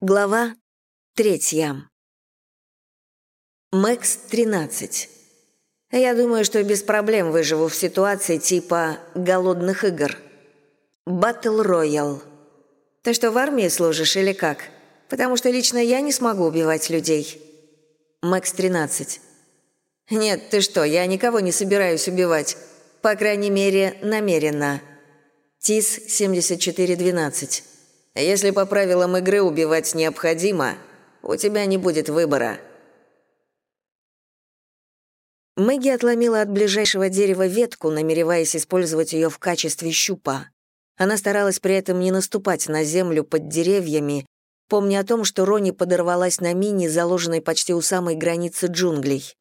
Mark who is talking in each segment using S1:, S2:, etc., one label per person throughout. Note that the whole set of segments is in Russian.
S1: Глава третья. Мэкс, 13. Я думаю, что без проблем выживу в ситуации типа «голодных игр». Батл Роял. Ты что, в армии служишь или как? Потому что лично я не смогу убивать людей. Мэкс, 13. Нет, ты что, я никого не собираюсь убивать. По крайней мере, намеренно. ТИС, 7412. Если по правилам игры убивать необходимо, у тебя не будет выбора». Мэгги отломила от ближайшего дерева ветку, намереваясь использовать ее в качестве щупа. Она старалась при этом не наступать на землю под деревьями, помня о том, что Рони подорвалась на мине, заложенной почти у самой границы джунглей.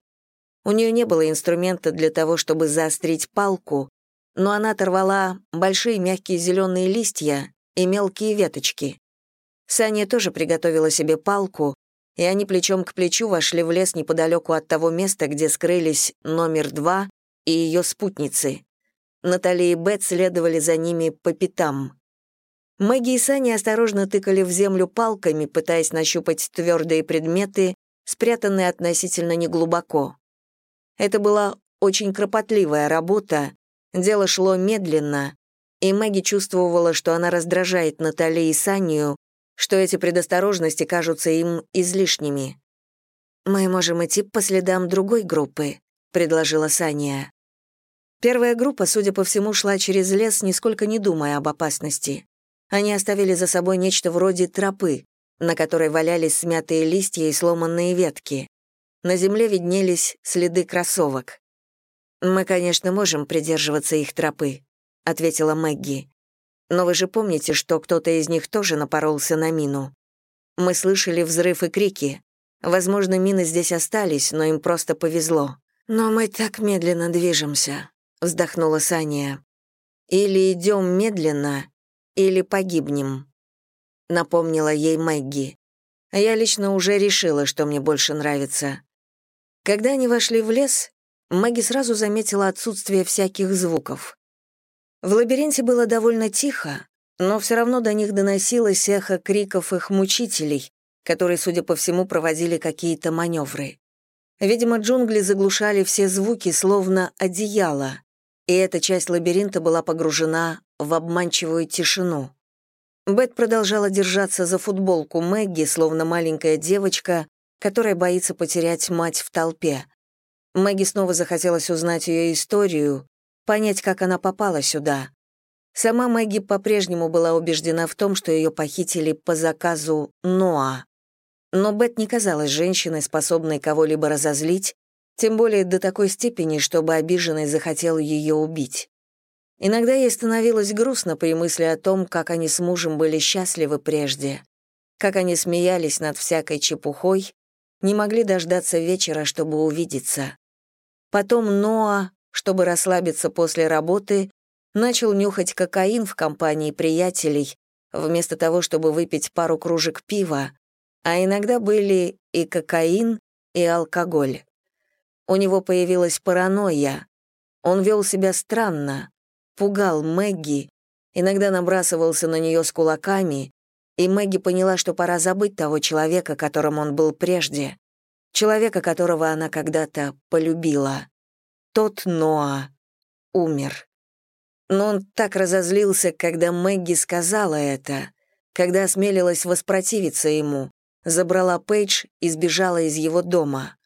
S1: У нее не было инструмента для того, чтобы заострить палку, но она оторвала большие мягкие зеленые листья и мелкие веточки. Саня тоже приготовила себе палку, и они плечом к плечу вошли в лес неподалеку от того места, где скрылись номер два и ее спутницы. Натали и Бет следовали за ними по пятам. Мэгги и Саня осторожно тыкали в землю палками, пытаясь нащупать твердые предметы, спрятанные относительно неглубоко. Это была очень кропотливая работа, дело шло медленно, и Мэгги чувствовала, что она раздражает Натали и Санию, что эти предосторожности кажутся им излишними. «Мы можем идти по следам другой группы», — предложила Сания. Первая группа, судя по всему, шла через лес, нисколько не думая об опасности. Они оставили за собой нечто вроде тропы, на которой валялись смятые листья и сломанные ветки. На земле виднелись следы кроссовок. Мы, конечно, можем придерживаться их тропы, ответила Мэгги. «Но вы же помните, что кто-то из них тоже напоролся на мину. Мы слышали взрыв и крики. Возможно, мины здесь остались, но им просто повезло. Но мы так медленно движемся», — вздохнула Саня. «Или идем медленно, или погибнем», — напомнила ей Мэгги. Я лично уже решила, что мне больше нравится. Когда они вошли в лес, Мэгги сразу заметила отсутствие всяких звуков. В лабиринте было довольно тихо, но все равно до них доносилось эхо криков их мучителей, которые, судя по всему, проводили какие-то маневры. Видимо, джунгли заглушали все звуки, словно одеяло, и эта часть лабиринта была погружена в обманчивую тишину. Бет продолжала держаться за футболку Мэгги, словно маленькая девочка, которая боится потерять мать в толпе. Мэгги снова захотелось узнать ее историю, понять, как она попала сюда. Сама Мэгги по-прежнему была убеждена в том, что ее похитили по заказу Ноа. Но Бет не казалась женщиной, способной кого-либо разозлить, тем более до такой степени, чтобы обиженный захотел ее убить. Иногда ей становилось грустно при мысли о том, как они с мужем были счастливы прежде, как они смеялись над всякой чепухой, не могли дождаться вечера, чтобы увидеться. Потом Ноа чтобы расслабиться после работы, начал нюхать кокаин в компании приятелей, вместо того, чтобы выпить пару кружек пива, а иногда были и кокаин, и алкоголь. У него появилась паранойя. Он вел себя странно, пугал Мэгги, иногда набрасывался на нее с кулаками, и Мэгги поняла, что пора забыть того человека, которым он был прежде, человека, которого она когда-то полюбила тот Ноа умер. Но он так разозлился, когда Мэгги сказала это, когда осмелилась воспротивиться ему, забрала Пейдж и сбежала из его дома.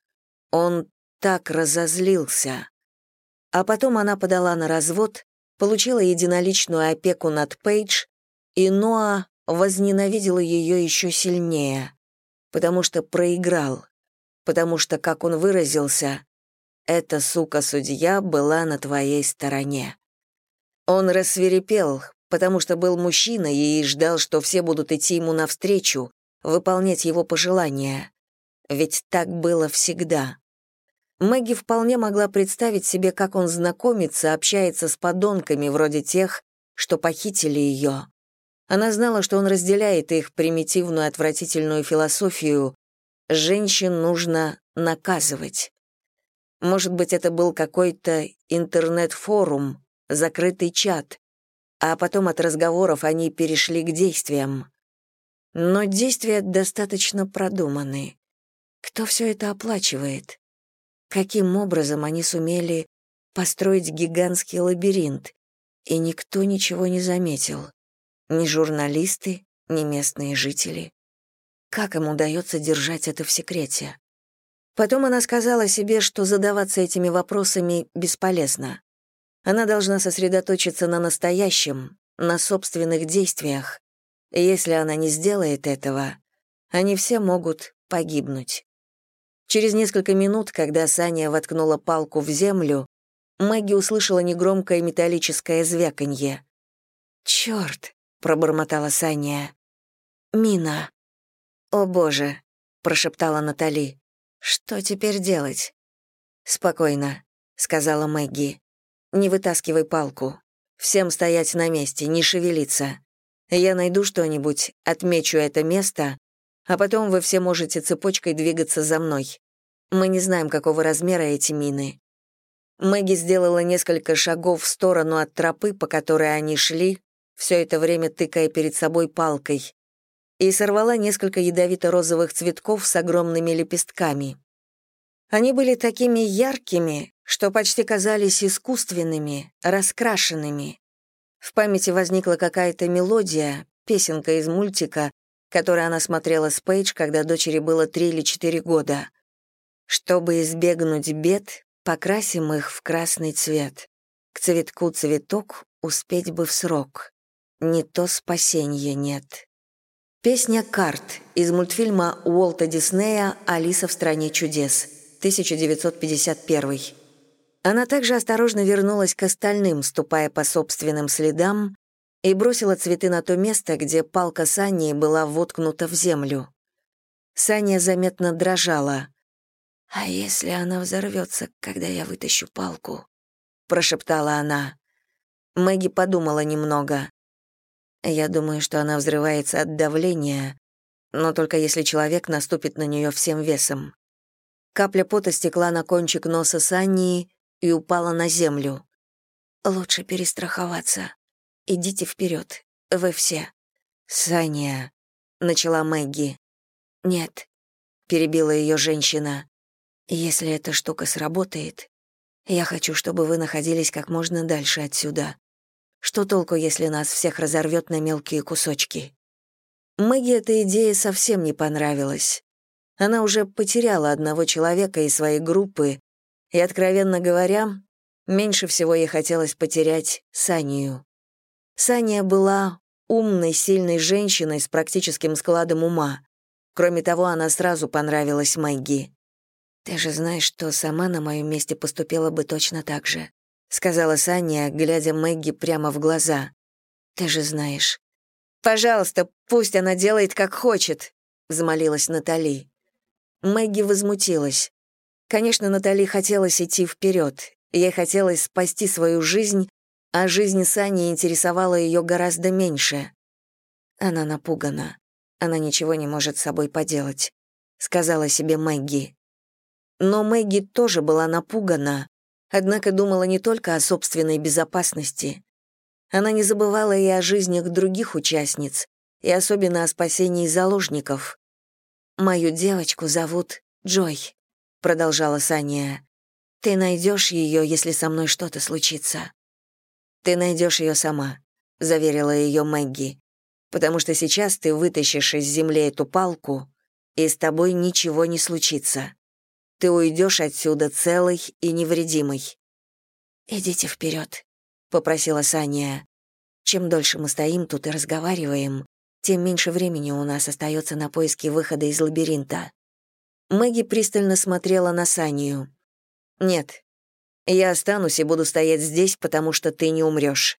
S1: Он так разозлился. А потом она подала на развод, получила единоличную опеку над Пейдж, и Ноа возненавидела ее еще сильнее, потому что проиграл, потому что, как он выразился, эта сука-судья была на твоей стороне. Он рассверепел, потому что был мужчиной и ждал, что все будут идти ему навстречу, выполнять его пожелания. Ведь так было всегда. Мэгги вполне могла представить себе, как он знакомится, общается с подонками вроде тех, что похитили ее. Она знала, что он разделяет их примитивную отвратительную философию «женщин нужно наказывать». Может быть, это был какой-то интернет-форум, закрытый чат, а потом от разговоров они перешли к действиям. Но действия достаточно продуманы. Кто все это оплачивает? Каким образом они сумели построить гигантский лабиринт, и никто ничего не заметил? Ни журналисты, ни местные жители. Как им удается держать это в секрете? Потом она сказала себе, что задаваться этими вопросами бесполезно. Она должна сосредоточиться на настоящем, на собственных действиях. Если она не сделает этого, они все могут погибнуть. Через несколько минут, когда Саня воткнула палку в землю, Мэгги услышала негромкое металлическое звяканье. «Чёрт!» — пробормотала Саня. «Мина!» «О боже!» — прошептала Натали. «Что теперь делать?» «Спокойно», — сказала Мэгги. «Не вытаскивай палку. Всем стоять на месте, не шевелиться. Я найду что-нибудь, отмечу это место, а потом вы все можете цепочкой двигаться за мной. Мы не знаем, какого размера эти мины». Мэгги сделала несколько шагов в сторону от тропы, по которой они шли, все это время тыкая перед собой палкой, и сорвала несколько ядовито-розовых цветков с огромными лепестками. Они были такими яркими, что почти казались искусственными, раскрашенными. В памяти возникла какая-то мелодия, песенка из мультика, который она смотрела с Пейдж, когда дочери было три или четыре года. Чтобы избегнуть бед, покрасим их в красный цвет. К цветку цветок успеть бы в срок. Не то спасенья нет. Песня «Карт» из мультфильма Уолта Диснея «Алиса в стране чудес», 1951. Она также осторожно вернулась к остальным, ступая по собственным следам, и бросила цветы на то место, где палка Сани была воткнута в землю. Саня заметно дрожала. «А если она взорвется, когда я вытащу палку?» — прошептала она. Мэгги подумала немного. Я думаю, что она взрывается от давления, но только если человек наступит на нее всем весом. Капля пота стекла на кончик носа Санни и упала на землю. «Лучше перестраховаться. Идите вперед, вы все». «Саня», — начала Мэгги. «Нет», — перебила ее женщина. «Если эта штука сработает, я хочу, чтобы вы находились как можно дальше отсюда. Что толку, если нас всех разорвет на мелкие кусочки? Мэгги эта идея совсем не понравилась. Она уже потеряла одного человека из своей группы, и, откровенно говоря, меньше всего ей хотелось потерять Санию. Сания была умной, сильной женщиной с практическим складом ума. Кроме того, она сразу понравилась Мэгги. «Ты же знаешь, что сама на моем месте поступила бы точно так же сказала Саня, глядя Мэгги прямо в глаза. Ты же знаешь. Пожалуйста, пусть она делает как хочет, взмолилась Натали. Мэгги возмутилась. Конечно, Натали хотелось идти вперед. Ей хотелось спасти свою жизнь, а жизнь Сани интересовала ее гораздо меньше. Она напугана. Она ничего не может с собой поделать, сказала себе Мэгги. Но Мэгги тоже была напугана, однако думала не только о собственной безопасности. Она не забывала и о жизнях других участниц, и особенно о спасении заложников. «Мою девочку зовут Джой», — продолжала Саня. «Ты найдешь ее, если со мной что-то случится». «Ты найдешь ее сама», — заверила ее Мэгги, «потому что сейчас ты вытащишь из земли эту палку, и с тобой ничего не случится ты уйдешь отсюда целый и невредимый». «Идите вперед, попросила Саня. «Чем дольше мы стоим тут и разговариваем, тем меньше времени у нас остается на поиски выхода из лабиринта». Мэгги пристально смотрела на Санию. «Нет, я останусь и буду стоять здесь, потому что ты не умрешь.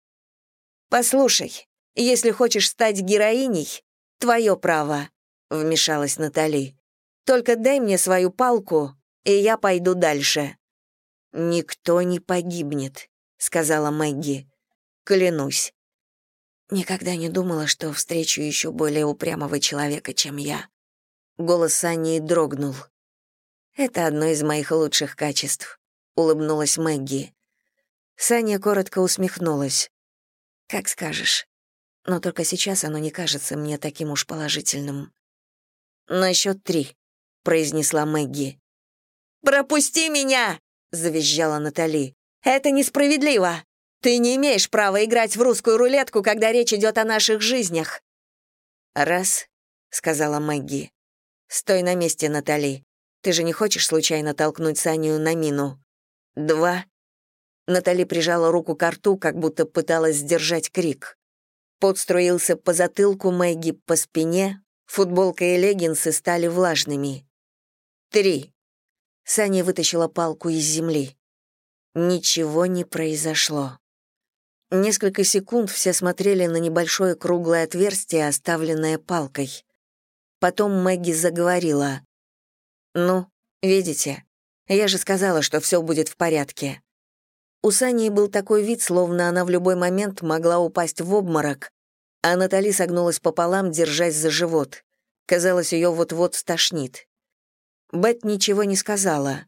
S1: «Послушай, если хочешь стать героиней, твое право», — вмешалась Натали. «Только дай мне свою палку, и я пойду дальше». «Никто не погибнет», — сказала Мэгги. «Клянусь». Никогда не думала, что встречу еще более упрямого человека, чем я. Голос Сани дрогнул. «Это одно из моих лучших качеств», — улыбнулась Мэгги. Саня коротко усмехнулась. «Как скажешь. но только сейчас оно не кажется мне таким уж положительным. «На счет три», — произнесла Мэгги. «Пропусти меня!» — завизжала Натали. «Это несправедливо! Ты не имеешь права играть в русскую рулетку, когда речь идет о наших жизнях!» «Раз», — сказала Мэгги. «Стой на месте, Натали. Ты же не хочешь случайно толкнуть Саню на мину?» «Два». Натали прижала руку к рту, как будто пыталась сдержать крик. Пот струился по затылку Мэгги, по спине, футболка и леггинсы стали влажными. «Три». Саня вытащила палку из земли. Ничего не произошло. Несколько секунд все смотрели на небольшое круглое отверстие, оставленное палкой. Потом Мэгги заговорила. «Ну, видите, я же сказала, что все будет в порядке». У Сани был такой вид, словно она в любой момент могла упасть в обморок, а Натали согнулась пополам, держась за живот. Казалось, ее вот-вот стошнит. Бет ничего не сказала.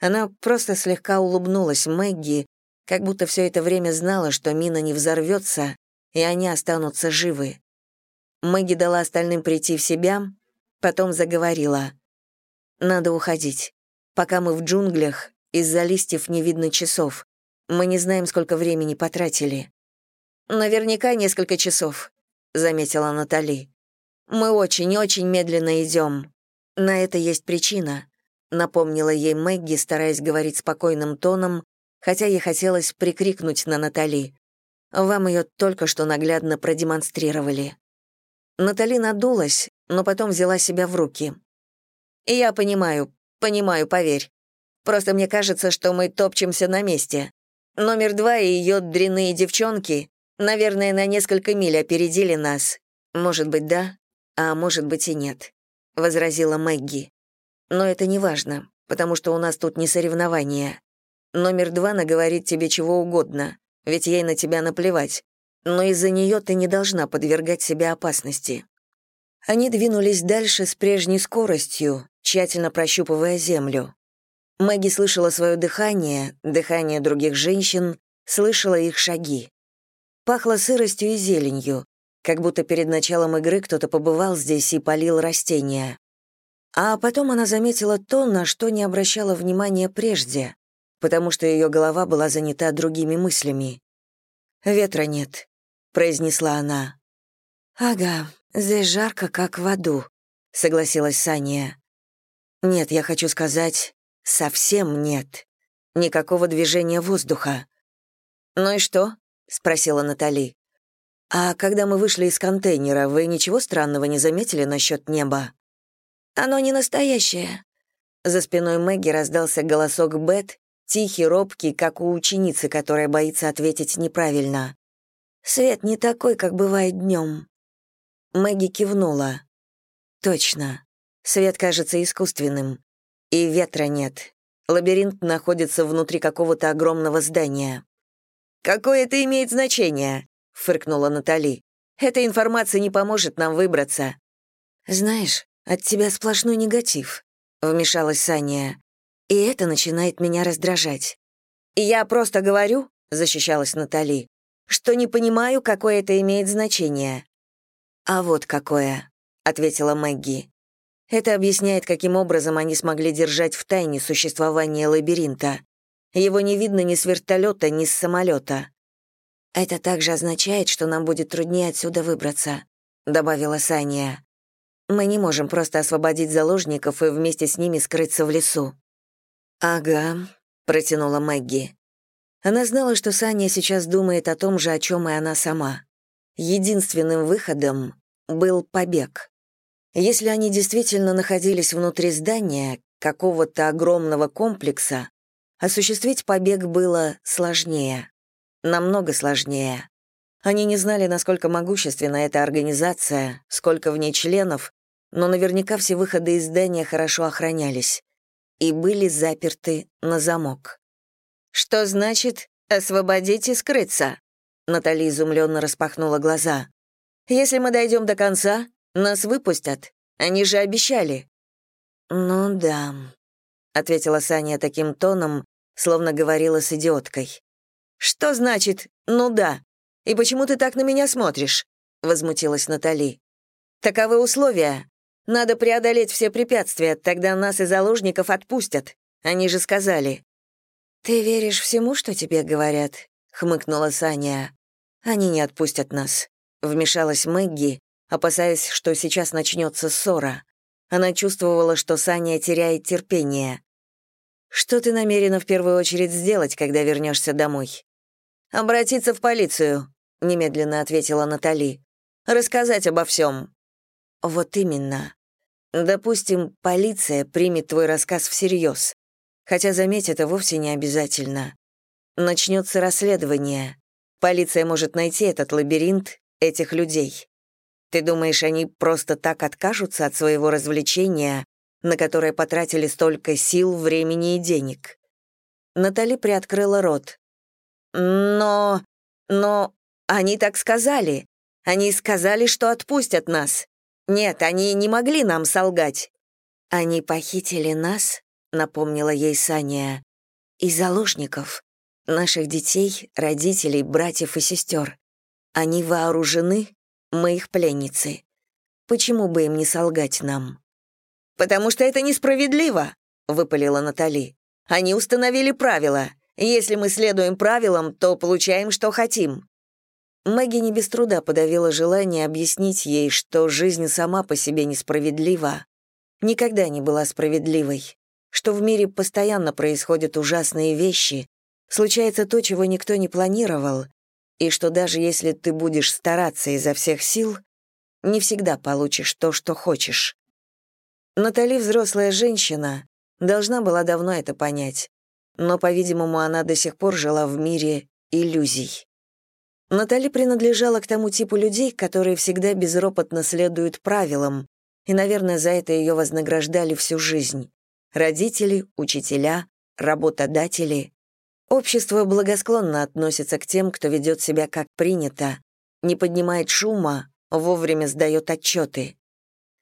S1: Она просто слегка улыбнулась Мэгги, как будто все это время знала, что мина не взорвется, и они останутся живы. Мэгги дала остальным прийти в себя, потом заговорила. «Надо уходить. Пока мы в джунглях, из-за листьев не видно часов. Мы не знаем, сколько времени потратили». «Наверняка несколько часов», — заметила Натали. «Мы очень-очень медленно идем. На это есть причина», — напомнила ей Мэгги, стараясь говорить спокойным тоном, хотя ей хотелось прикрикнуть на Натали. «Вам ее только что наглядно продемонстрировали». Натали надулась, но потом взяла себя в руки. «Я понимаю, понимаю, поверь. Просто мне кажется, что мы топчемся на месте. Номер два и ее дрянные девчонки, наверное, на несколько миль опередили нас. Может быть, да, а может быть и нет», — возразила Мэгги. «Но это не важно, потому что у нас тут не соревнования. Номер два наговорит тебе чего угодно, ведь ей на тебя наплевать. Но из-за нее ты не должна подвергать себя опасности. Они двинулись дальше с прежней скоростью, тщательно прощупывая землю. Мэгги слышала свое дыхание, дыхание других женщин, слышала их шаги. Пахло сыростью и зеленью, как будто перед началом игры кто-то побывал здесь и полил растения. А потом она заметила то, на что не обращала внимания прежде потому что ее голова была занята другими мыслями. «Ветра нет», — произнесла она. «Ага, здесь жарко, как в аду», — согласилась Саня. «Нет, я хочу сказать, совсем нет. Никакого движения воздуха». «Ну и что?» — спросила Натали. «А когда мы вышли из контейнера, вы ничего странного не заметили насчет неба?» «Оно не настоящее». За спиной Мэгги раздался голосок Бет, тихий, робкий, как у ученицы, которая боится ответить неправильно. «Свет не такой, как бывает днем». Мэгги кивнула. «Точно. Свет кажется искусственным. И ветра нет. Лабиринт находится внутри какого-то огромного здания». «Какое это имеет значение?» — фыркнула Натали. «Эта информация не поможет нам выбраться». «Знаешь, от тебя сплошной негатив», — вмешалась Саня и это начинает меня раздражать. «Я просто говорю», — защищалась Натали, «что не понимаю, какое это имеет значение». «А вот какое», — ответила Мэгги. «Это объясняет, каким образом они смогли держать в тайне существование лабиринта. Его не видно ни с вертолета, ни с самолета. «Это также означает, что нам будет труднее отсюда выбраться», — добавила Саня. «Мы не можем просто освободить заложников и вместе с ними скрыться в лесу». «Ага», — протянула Мэгги. Она знала, что Саня сейчас думает о том же, о чем и она сама. Единственным выходом был побег. Если они действительно находились внутри здания, какого-то огромного комплекса, осуществить побег было сложнее. Намного сложнее. Они не знали, насколько могущественна эта организация, сколько в ней членов, но наверняка все выходы из здания хорошо охранялись и были заперты на замок. «Что значит «освободить и скрыться»?» Натали изумленно распахнула глаза. «Если мы дойдем до конца, нас выпустят. Они же обещали». «Ну да», — ответила Саня таким тоном, словно говорила с идиоткой. «Что значит «ну да»? И почему ты так на меня смотришь?» — возмутилась Натали. «Таковы условия. Надо преодолеть все препятствия, тогда нас и заложников отпустят. Они же сказали». «Ты веришь всему, что тебе говорят?» — хмыкнула Саня. «Они не отпустят нас», — вмешалась Мэгги, опасаясь, что сейчас начнется ссора. Она чувствовала, что Саня теряет терпение. «Что ты намерена в первую очередь сделать, когда вернешься домой?» «Обратиться в полицию», — немедленно ответила Натали. «Рассказать обо всем». «Вот именно. Допустим, полиция примет твой рассказ всерьез. Хотя, заметь, это вовсе не обязательно. Начнется расследование. Полиция может найти этот лабиринт, этих людей. Ты думаешь, они просто так откажутся от своего развлечения, на которое потратили столько сил, времени и денег?» Натали приоткрыла рот. «Но... но... они так сказали. Они сказали, что отпустят нас. Нет, они не могли нам солгать». «Они похитили нас», — напомнила ей Саня, — «и заложников, наших детей, родителей, братьев и сестер. Они вооружены, мы их пленницы. Почему бы им не солгать нам?» «Потому что это несправедливо», — выпалила Натали. «Они установили правила. Если мы следуем правилам, то получаем, что хотим». Мэгги не без труда подавила желание объяснить ей, что жизнь сама по себе несправедлива, никогда не была справедливой, что в мире постоянно происходят ужасные вещи, случается то, чего никто не планировал, и что даже если ты будешь стараться изо всех сил, не всегда получишь то, что хочешь. Натали, взрослая женщина, должна была давно это понять, но, по-видимому, она до сих пор жила в мире иллюзий. Натали принадлежала к тому типу людей, которые всегда безропотно следуют правилам, и, наверное, за это ее вознаграждали всю жизнь. Родители, учителя, работодатели. Общество благосклонно относится к тем, кто ведет себя как принято, не поднимает шума, вовремя сдает отчеты.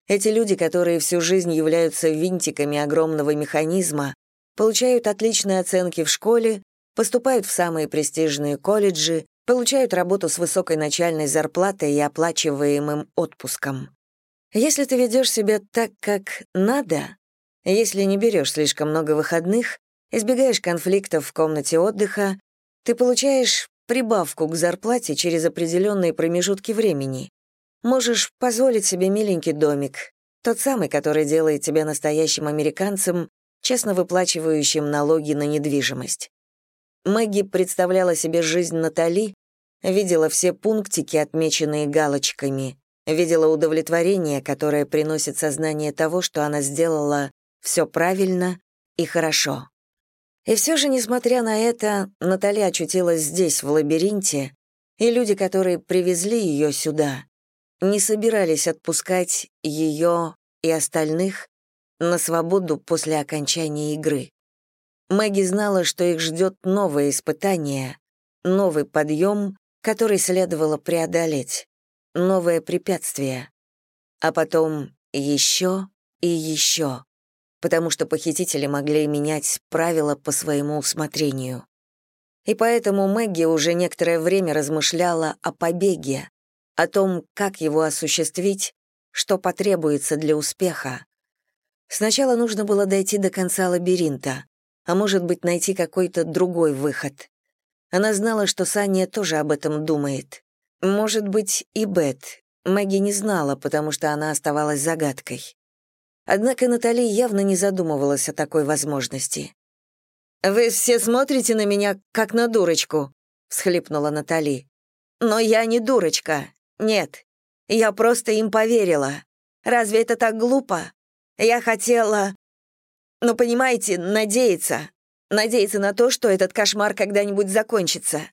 S1: Эти люди, которые всю жизнь являются винтиками огромного механизма, получают отличные оценки в школе, поступают в самые престижные колледжи, получают работу с высокой начальной зарплатой и оплачиваемым отпуском. Если ты ведешь себя так, как надо, если не берешь слишком много выходных, избегаешь конфликтов в комнате отдыха, ты получаешь прибавку к зарплате через определенные промежутки времени. Можешь позволить себе миленький домик, тот самый, который делает тебя настоящим американцем, честно выплачивающим налоги на недвижимость. Мэгги представляла себе жизнь Натали, видела все пунктики, отмеченные галочками, видела удовлетворение, которое приносит сознание того, что она сделала все правильно и хорошо. И все же, несмотря на это, Наталья очутилась здесь, в лабиринте, и люди, которые привезли ее сюда, не собирались отпускать ее и остальных на свободу после окончания игры. Мэгги знала, что их ждет новое испытание, новый подъем, который следовало преодолеть, новое препятствие, а потом еще и еще потому что похитители могли менять правила по своему усмотрению. И поэтому Мэгги уже некоторое время размышляла о побеге, о том, как его осуществить, что потребуется для успеха. Сначала нужно было дойти до конца лабиринта, а может быть, найти какой-то другой выход. Она знала, что Саня тоже об этом думает. Может быть, и Бет. Мэгги не знала, потому что она оставалась загадкой. Однако Натали явно не задумывалась о такой возможности. «Вы все смотрите на меня, как на дурочку», — всхлипнула Натали. «Но я не дурочка. Нет. Я просто им поверила. Разве это так глупо? Я хотела... Ну, понимаете, надеяться. Надеяться на то, что этот кошмар когда-нибудь закончится».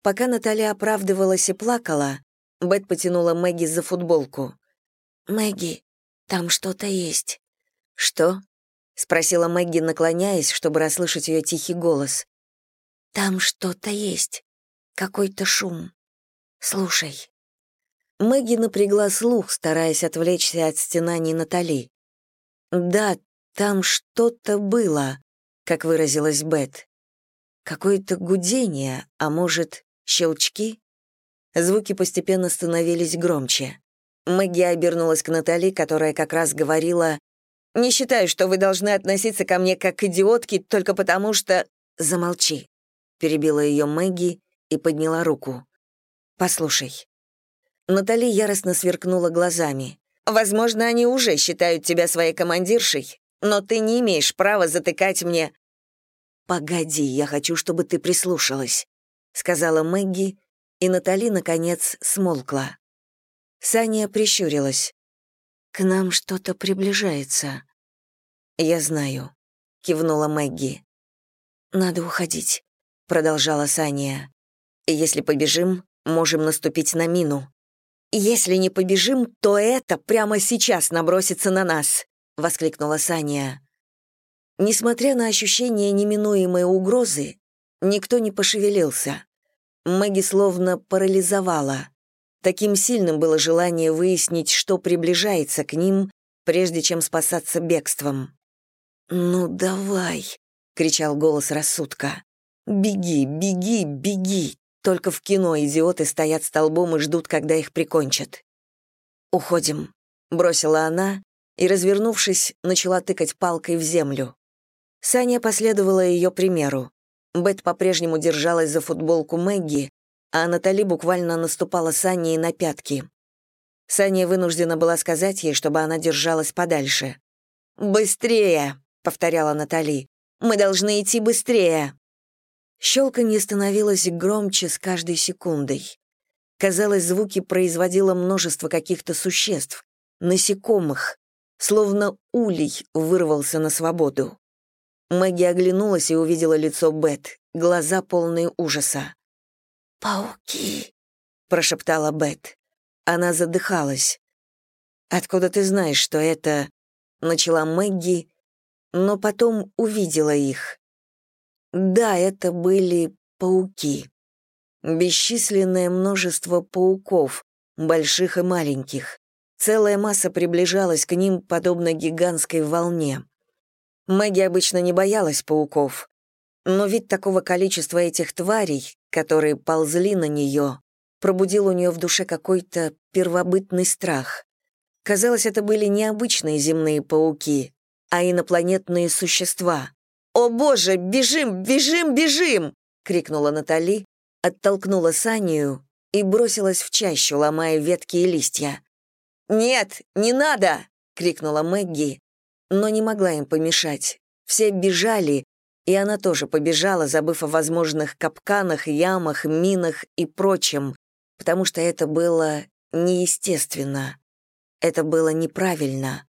S1: Пока Наталья оправдывалась и плакала, Бет потянула Мэгги за футболку. «Мэгги, там что-то есть». «Что?» — спросила Мэгги, наклоняясь, чтобы расслышать ее тихий голос. «Там что-то есть. Какой-то шум. Слушай». Мэгги напрягла слух, стараясь отвлечься от стенаний Натали. «Да, там что-то было», — как выразилась Бет. «Какое-то гудение, а может, щелчки?» Звуки постепенно становились громче. Мэгги обернулась к Натали, которая как раз говорила «Не считаю, что вы должны относиться ко мне как к идиотке только потому, что...» «Замолчи», — перебила ее Мэгги и подняла руку. «Послушай». Натали яростно сверкнула глазами. «Возможно, они уже считают тебя своей командиршей, но ты не имеешь права затыкать мне...» «Погоди, я хочу, чтобы ты прислушалась», — сказала Мэгги, и Натали, наконец, смолкла. Саня прищурилась. «К нам что-то приближается». «Я знаю», — кивнула Мэгги. «Надо уходить», — продолжала Саня. «Если побежим, можем наступить на мину. Если не побежим, то это прямо сейчас набросится на нас», — воскликнула Саня. Несмотря на ощущение неминуемой угрозы, никто не пошевелился. Мэгги словно парализовала. Таким сильным было желание выяснить, что приближается к ним, прежде чем спасаться бегством. «Ну давай!» — кричал голос рассудка. «Беги, беги, беги!» Только в кино идиоты стоят столбом и ждут, когда их прикончат. «Уходим», — бросила она и, развернувшись, начала тыкать палкой в землю. Саня последовала ее примеру. Бет по-прежнему держалась за футболку Мэгги, а Натали буквально наступала Сане на пятки. Саня вынуждена была сказать ей, чтобы она держалась подальше. «Быстрее!» — повторяла Натали. «Мы должны идти быстрее!» Щелканье становилось громче с каждой секундой. Казалось, звуки производило множество каких-то существ, насекомых, словно улей вырвался на свободу. Мэгги оглянулась и увидела лицо Бет, глаза полные ужаса. «Пауки!» — прошептала Бет. Она задыхалась. «Откуда ты знаешь, что это...» — начала Мэгги, но потом увидела их. Да, это были пауки. Бесчисленное множество пауков, больших и маленьких. Целая масса приближалась к ним, подобно гигантской волне. Мэгги обычно не боялась пауков, но вид такого количества этих тварей, которые ползли на нее, пробудил у нее в душе какой-то первобытный страх. Казалось, это были не обычные земные пауки, а инопланетные существа. «О боже, бежим, бежим, бежим!» — крикнула Натали, оттолкнула Санию и бросилась в чащу, ломая ветки и листья. «Нет, не надо!» — крикнула Мэгги, но не могла им помешать. Все бежали, и она тоже побежала, забыв о возможных капканах, ямах, минах и прочем, потому что это было неестественно. Это было неправильно.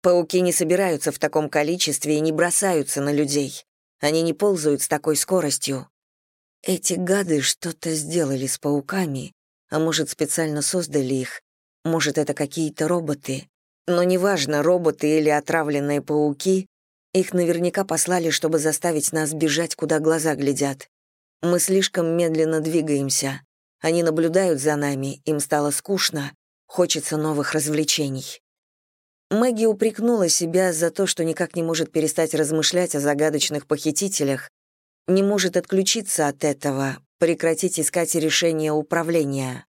S1: Пауки не собираются в таком количестве и не бросаются на людей. Они не ползают с такой скоростью. Эти гады что-то сделали с пауками, а может, специально создали их, может, это какие-то роботы. Но неважно, роботы или отравленные пауки, их наверняка послали, чтобы заставить нас бежать, куда глаза глядят. Мы слишком медленно двигаемся. Они наблюдают за нами, им стало скучно, хочется новых развлечений. Мэгги упрекнула себя за то, что никак не может перестать размышлять о загадочных похитителях, не может отключиться от этого, прекратить искать решение управления.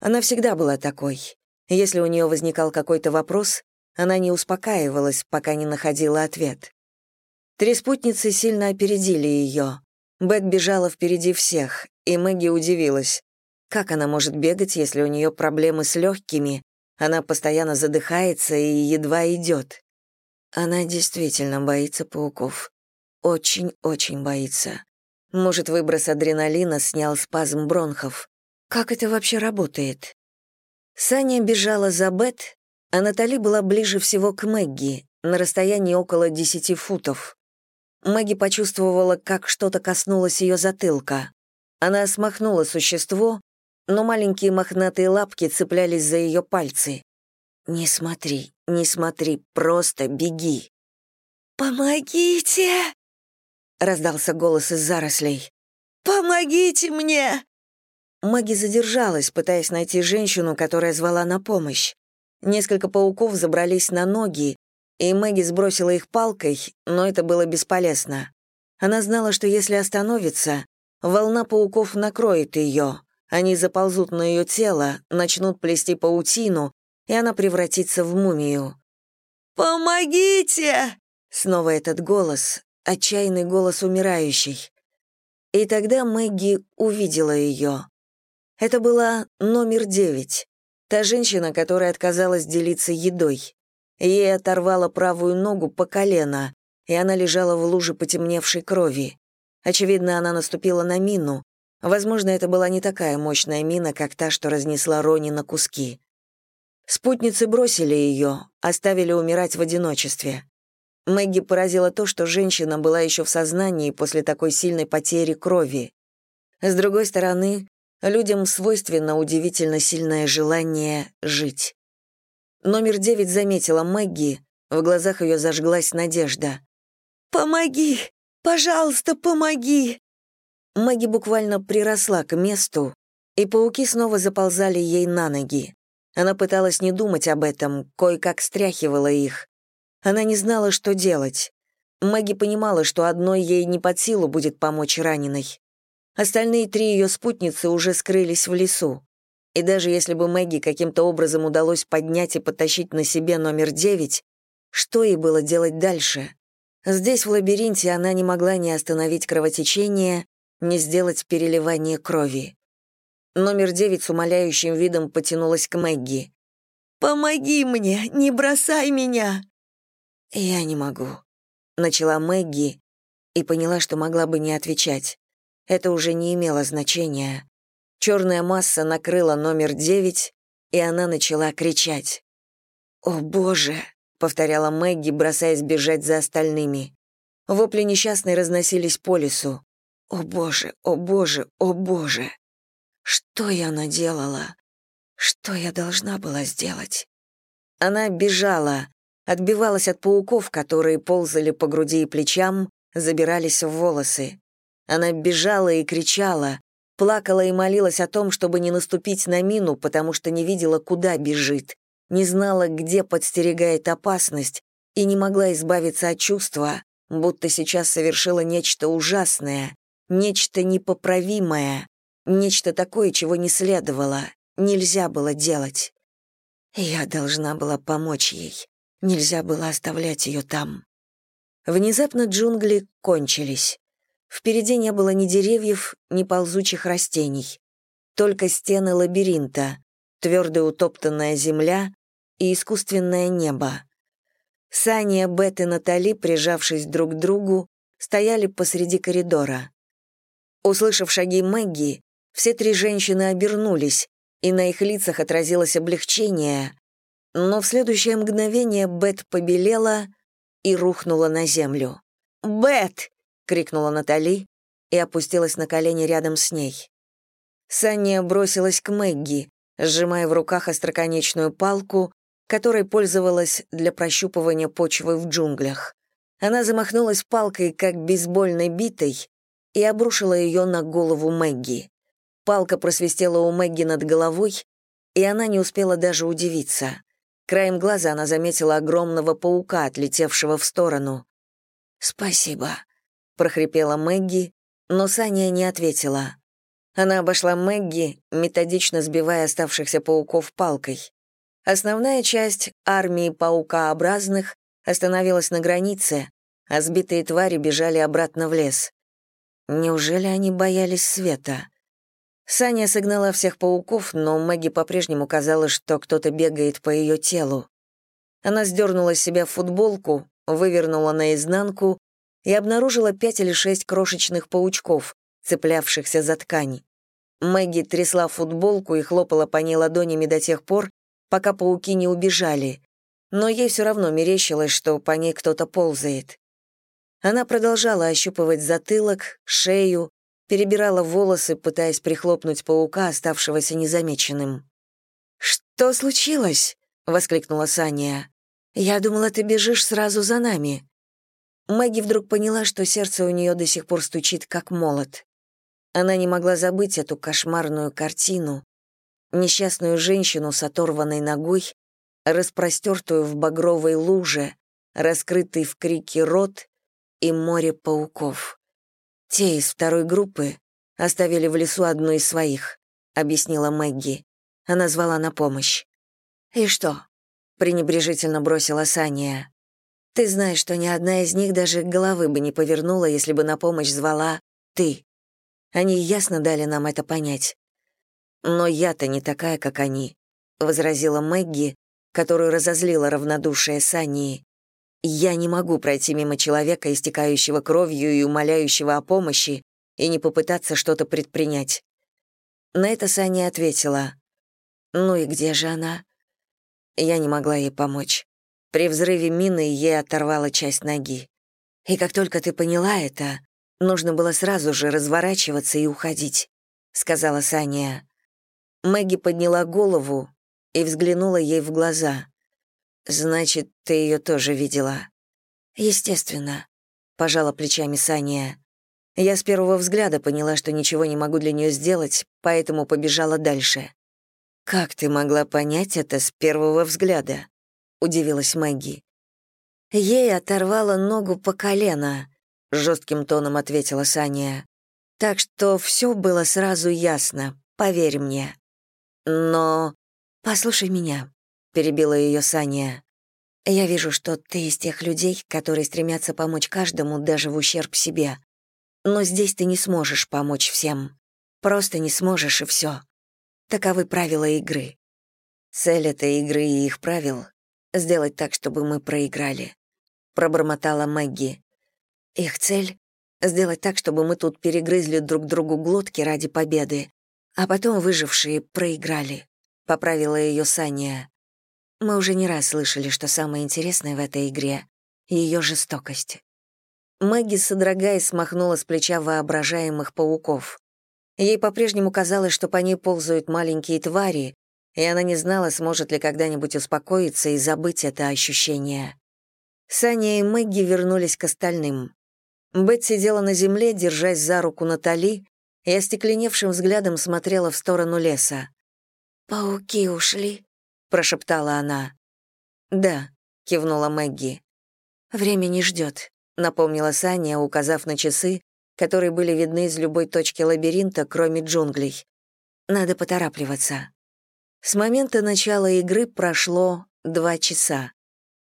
S1: Она всегда была такой. Если у нее возникал какой-то вопрос, она не успокаивалась, пока не находила ответ. Три спутницы сильно опередили ее. Бет бежала впереди всех, и Мэгги удивилась. Как она может бегать, если у нее проблемы с легкими, она постоянно задыхается и едва идет? Она действительно боится пауков. Очень-очень боится. Может, выброс адреналина снял спазм бронхов. Как это вообще работает? Саня бежала за Бет, а Натали была ближе всего к Мэгги, на расстоянии около десяти футов. Мэгги почувствовала, как что-то коснулось ее затылка. Она смахнула существо, но маленькие мохнатые лапки цеплялись за ее пальцы. «Не смотри, не смотри, просто беги». «Помогите!» — раздался голос из зарослей. «Помогите мне!» Маги задержалась, пытаясь найти женщину, которая звала на помощь. Несколько пауков забрались на ноги, и Мэгги сбросила их палкой, но это было бесполезно. Она знала, что если остановится, волна пауков накроет ее, Они заползут на ее тело, начнут плести паутину, и она превратится в мумию. «Помогите!» Снова этот голос, отчаянный голос умирающий. И тогда Мэгги увидела ее. Это была номер девять, та женщина, которая отказалась делиться едой. Ей оторвало правую ногу по колено, и она лежала в луже потемневшей крови. Очевидно, она наступила на мину. Возможно, это была не такая мощная мина, как та, что разнесла Рони на куски. Спутницы бросили ее, оставили умирать в одиночестве. Мэгги поразило то, что женщина была еще в сознании после такой сильной потери крови. С другой стороны, людям свойственно удивительно сильное желание жить. Номер девять заметила Мэгги, в глазах ее зажглась надежда. «Помоги! Пожалуйста, помоги!» Мэгги буквально приросла к месту, и пауки снова заползали ей на ноги. Она пыталась не думать об этом, кое-как стряхивала их. Она не знала, что делать. Мэгги понимала, что одной ей не под силу будет помочь раненой. Остальные три ее спутницы уже скрылись в лесу. И даже если бы Мэгги каким-то образом удалось поднять и потащить на себе номер девять, что ей было делать дальше? Здесь, в лабиринте, она не могла ни остановить кровотечение, ни сделать переливание крови. Номер девять с умоляющим видом потянулась к Мэгги. «Помоги мне! Не бросай меня!» «Я не могу», — начала Мэгги и поняла, что могла бы не отвечать. Это уже не имело значения. Черная масса накрыла номер девять, и она начала кричать. «О, Боже!» — повторяла Мэгги, бросаясь бежать за остальными. Вопли несчастной разносились по лесу. «О, Боже! О, Боже! О, Боже!» Что я наделала? Что я должна была сделать? Она бежала, отбивалась от пауков, которые ползали по груди и плечам, забирались в волосы. Она бежала и кричала, плакала и молилась о том, чтобы не наступить на мину, потому что не видела, куда бежит, не знала, где подстерегает опасность, и не могла избавиться от чувства, будто сейчас совершила нечто ужасное, нечто непоправимое, нечто такое, чего не следовало, нельзя было делать. Я должна была помочь ей. Нельзя было оставлять ее там. Внезапно джунгли кончились. Впереди не было ни деревьев, ни ползучих растений. Только стены лабиринта, твердая утоптанная земля и искусственное небо. Саня, Бет и Натали, прижавшись друг к другу, стояли посреди коридора. Услышав шаги Мэгги, все три женщины обернулись, и на их лицах отразилось облегчение, но в следующее мгновение Бет побелела и рухнула на землю. «Бет!» — крикнула Натали и опустилась на колени рядом с ней. Саня бросилась к Мэгги, сжимая в руках остроконечную палку, которой пользовалась для прощупывания почвы в джунглях. Она замахнулась палкой, как бейсбольной битой, и обрушила ее на голову Мэгги. Палка просвистела у Мэгги над головой, и она не успела даже удивиться. Краем глаза она заметила огромного паука, отлетевшего в сторону. «Спасибо», — прохрипела Мэгги, но Саня не ответила. Она обошла Мэгги, методично сбивая оставшихся пауков палкой. Основная часть армии паукообразных остановилась на границе, а сбитые твари бежали обратно в лес. Неужели они боялись света? Саня согнала всех пауков, но Мэгги по-прежнему казалось, что кто-то бегает по ее телу. Она сдернула с себя футболку, вывернула наизнанку и обнаружила пять или шесть крошечных паучков, цеплявшихся за ткань. Мэгги трясла футболку и хлопала по ней ладонями до тех пор, пока пауки не убежали, но ей все равно мерещилось, что по ней кто-то ползает. Она продолжала ощупывать затылок, шею, перебирала волосы, пытаясь прихлопнуть паука, оставшегося незамеченным. «Что случилось?» — воскликнула Саня. «Я думала, ты бежишь сразу за нами». Мэгги вдруг поняла, что сердце у нее до сих пор стучит, как молот. Она не могла забыть эту кошмарную картину, несчастную женщину с оторванной ногой, распростертую в багровой луже, раскрытый в крике рот и море пауков. Те из второй группы оставили в лесу одну из своих. — объяснила Мэгги. Она звала на помощь. «И что?» — пренебрежительно бросила Саня. «Ты знаешь, что ни одна из них даже головы бы не повернула, если бы на помощь звала ты. Они ясно дали нам это понять. Но я-то не такая, как они», — возразила Мэгги, которую разозлила равнодушие Сании. «Я не могу пройти мимо человека, истекающего кровью и умоляющего о помощи, и не попытаться что-то предпринять». На это Саня ответила. «Ну и где же она?» Я не могла ей помочь. При взрыве мины ей оторвала часть ноги. И как только ты поняла это, нужно было сразу же разворачиваться и уходить», — сказала Саня. Мэгги подняла голову и взглянула ей в глаза. «Значит, ты ее тоже видела?» «Естественно», — пожала плечами Саня. Я с первого взгляда поняла, что ничего не могу для нее сделать, поэтому побежала дальше. «Как ты могла понять это с первого взгляда?» — удивилась Мэгги. «Ей оторвало ногу по колено», — жестким тоном ответила Саня. «Так что все было сразу ясно, поверь мне». «Но...» «Послушай меня», — перебила ее Саня. «Я вижу, что ты из тех людей, которые стремятся помочь каждому, даже в ущерб себе. Но здесь ты не сможешь помочь всем. Просто не сможешь, и все. Таковы правила игры. Цель этой игры и их правил — сделать так, чтобы мы проиграли», — пробормотала Мэгги. «Их цель — сделать так, чтобы мы тут перегрызли друг другу глотки ради победы, а потом выжившие проиграли», — поправила ее Саня. «Мы уже не раз слышали, что самое интересное в этой игре — ее жестокость». Мэгги, содрогаясь, смахнула с плеча воображаемых пауков. Ей по-прежнему казалось, что по ней ползают маленькие твари, и она не знала, сможет ли когда-нибудь успокоиться и забыть это ощущение. Саня и Мэгги вернулись к остальным. Бет сидела на земле, держась за руку Натали, и остекленевшим взглядом смотрела в сторону леса. «Пауки ушли», — прошептала она. «Да», — кивнула Мэгги. «Время не ждет», — напомнила Саня, указав на часы, которые были видны из любой точки лабиринта, кроме джунглей. Надо поторапливаться. С момента начала игры прошло два часа.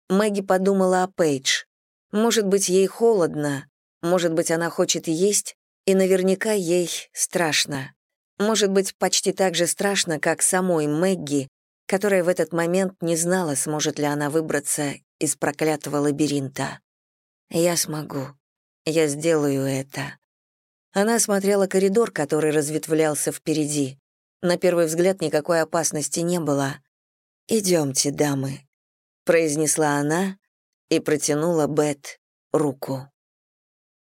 S1: Мэгги подумала о Пейдж. Может быть, ей холодно, может быть, она хочет есть, и наверняка ей страшно. Может быть, почти так же страшно, как самой Мэгги, которая в этот момент не знала, сможет ли она выбраться из проклятого лабиринта. «Я смогу», я сделаю это». Она осмотрела коридор, который разветвлялся впереди. На первый взгляд никакой опасности не было. «Идемте, дамы», — произнесла она и протянула Бет руку.